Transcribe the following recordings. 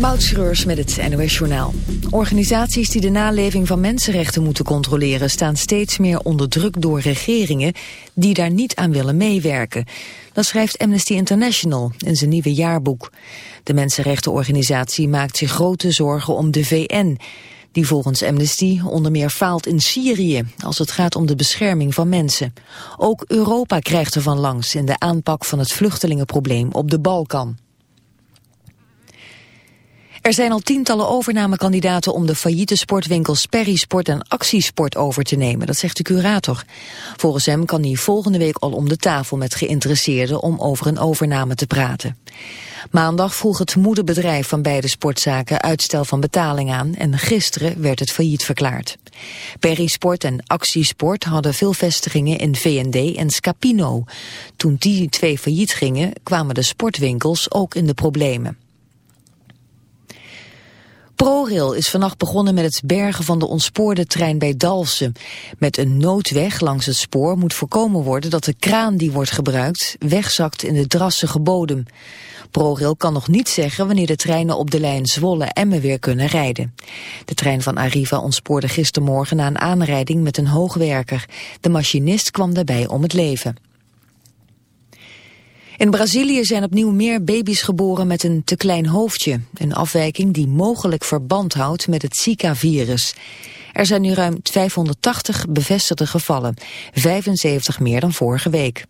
Moutschreurs met het NOS Journaal. Organisaties die de naleving van mensenrechten moeten controleren... staan steeds meer onder druk door regeringen die daar niet aan willen meewerken. Dat schrijft Amnesty International in zijn nieuwe jaarboek. De mensenrechtenorganisatie maakt zich grote zorgen om de VN... die volgens Amnesty onder meer faalt in Syrië... als het gaat om de bescherming van mensen. Ook Europa krijgt ervan langs in de aanpak van het vluchtelingenprobleem op de Balkan. Er zijn al tientallen overnamekandidaten om de failliete sportwinkels Sport en Actiesport over te nemen, dat zegt de curator. Volgens hem kan hij volgende week al om de tafel met geïnteresseerden om over een overname te praten. Maandag vroeg het moederbedrijf van beide sportzaken uitstel van betaling aan en gisteren werd het failliet verklaard. Sport en Actiesport hadden veel vestigingen in VND en Scapino. Toen die twee failliet gingen kwamen de sportwinkels ook in de problemen. ProRail is vannacht begonnen met het bergen van de ontspoorde trein bij Dalfsen. Met een noodweg langs het spoor moet voorkomen worden dat de kraan die wordt gebruikt wegzakt in de drassige bodem. ProRail kan nog niet zeggen wanneer de treinen op de lijn Zwolle-Emmen weer kunnen rijden. De trein van Arriva ontspoorde gistermorgen na een aanrijding met een hoogwerker. De machinist kwam daarbij om het leven. In Brazilië zijn opnieuw meer baby's geboren met een te klein hoofdje. Een afwijking die mogelijk verband houdt met het Zika-virus. Er zijn nu ruim 580 bevestigde gevallen, 75 meer dan vorige week.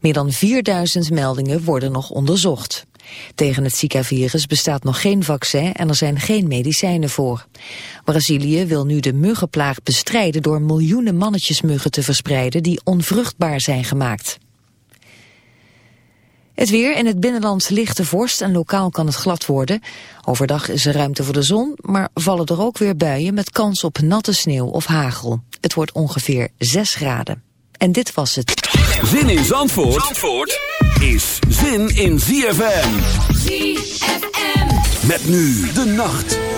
Meer dan 4000 meldingen worden nog onderzocht. Tegen het Zika-virus bestaat nog geen vaccin en er zijn geen medicijnen voor. Brazilië wil nu de muggenplaag bestrijden door miljoenen mannetjesmuggen te verspreiden die onvruchtbaar zijn gemaakt. Het weer in het binnenland lichte vorst en lokaal kan het glad worden. Overdag is er ruimte voor de zon, maar vallen er ook weer buien met kans op natte sneeuw of hagel. Het wordt ongeveer 6 graden. En dit was het. Zin in Zandvoort, Zandvoort is zin in ZFM. ZFM. Met nu de nacht.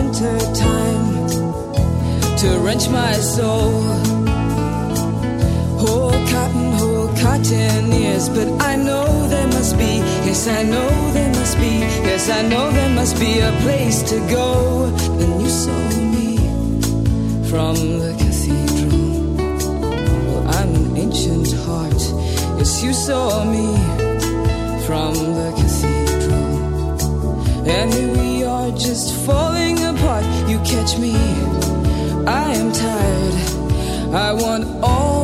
winter time to wrench my soul. Whole cotton, whole cotton ears, but I know there must be, yes, I know there must be, yes, I know there must be a place to go. Then you saw me from the cathedral. Well, I'm an ancient heart, yes, you saw me from the cathedral. And here we are just falling apart. You catch me, I am tired. I want all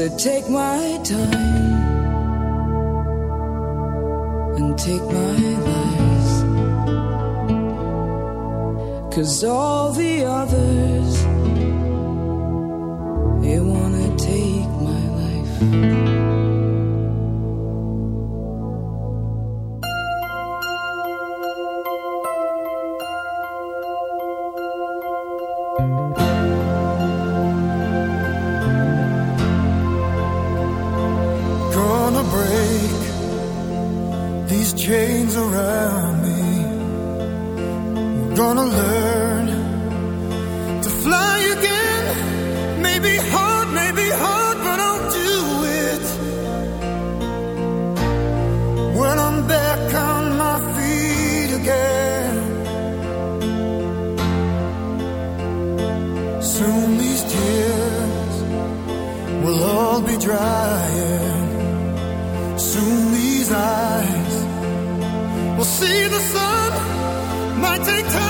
So take my time and take my lies. Cause all the others, they wanna take my life. Soon these tears will all be drying. Soon these eyes will see the sun. Might take time.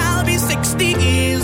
be 60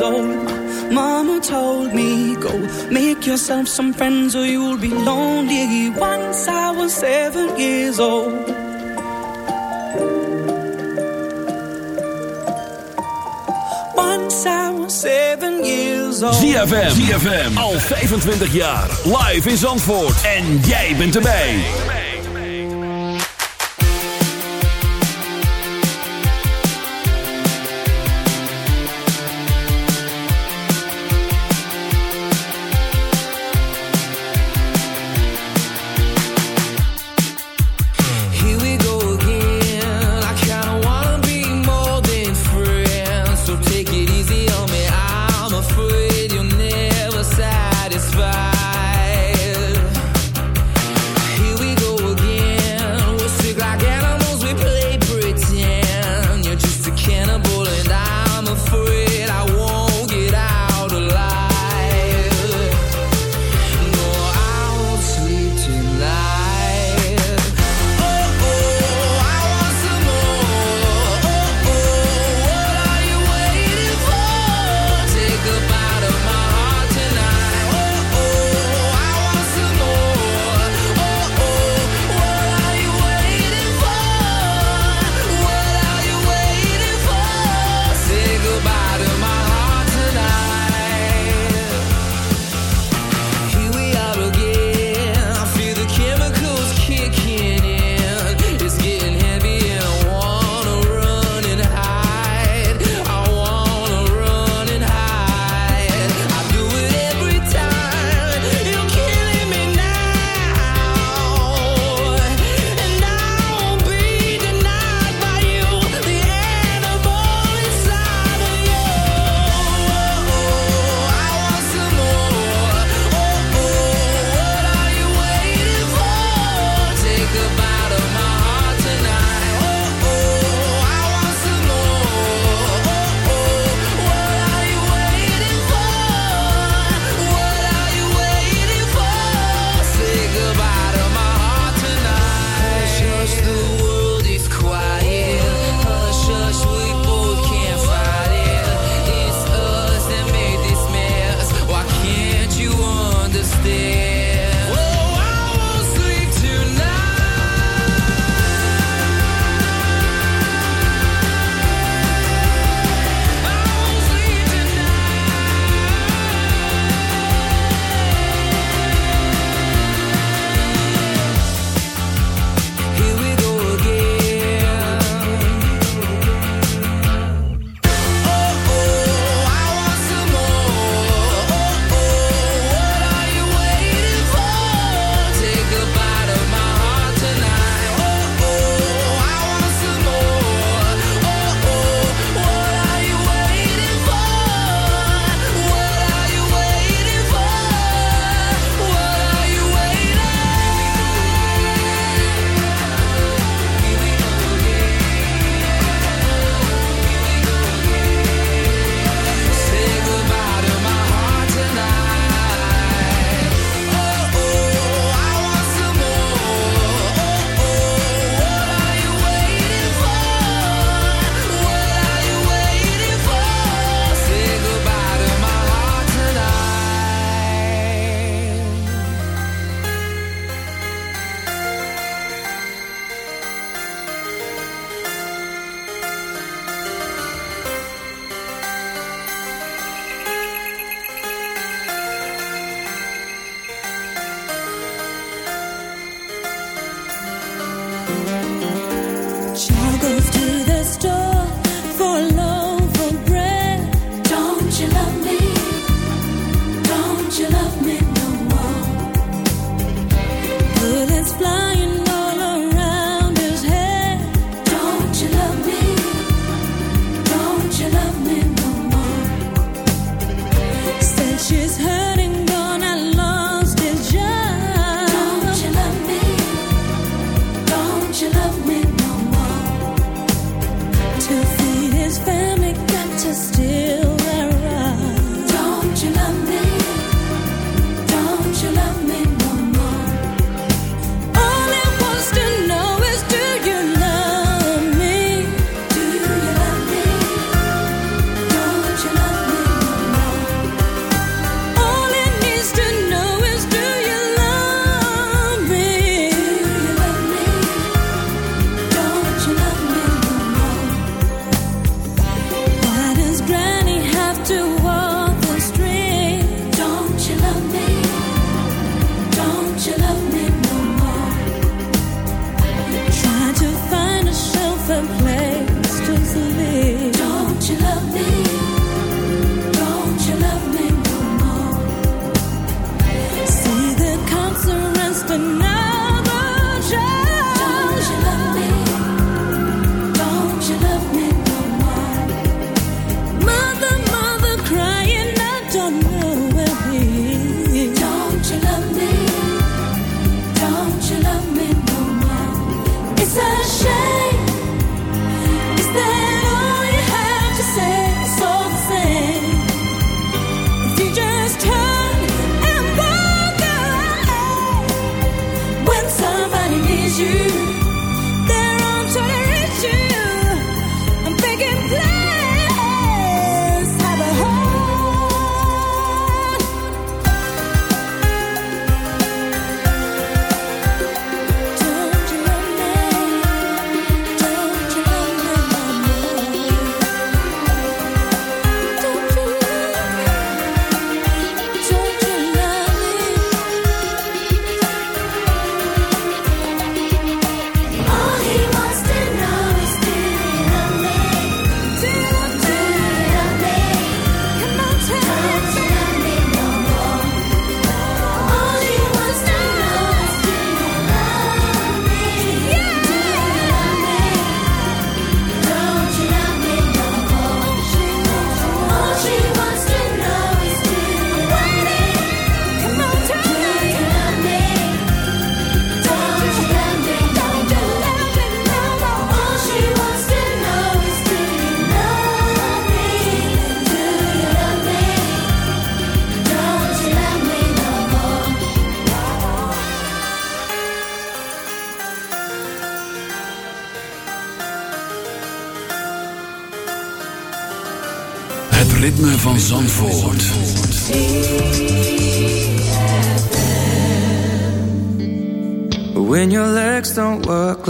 years. Mama told me, go make yourself some friends or you'll be lonely. Once I was seven years old. Once I. ZFM, al 25 jaar. Live in Zandvoort. En jij bent erbij.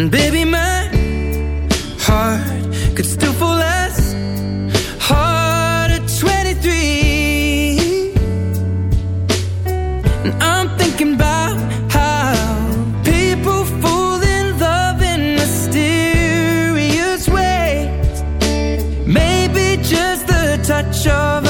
And baby, my heart could still fall hard at 23. And I'm how people fall in love in mysterious. Maybe just the touch of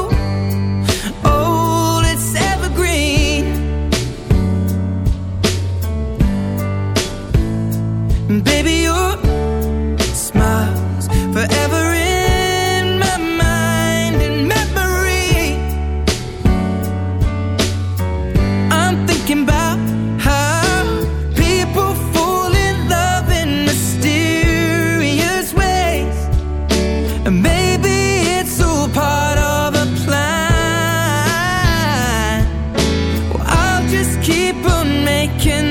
can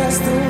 just the way.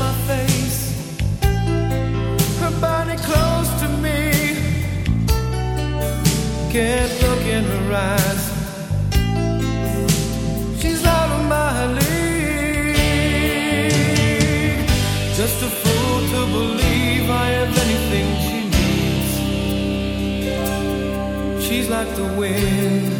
My face, her body close to me. Can't look in her eyes. She's of my league. Just a fool to believe I have anything she needs. She's like the wind.